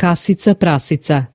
Kasica prasica.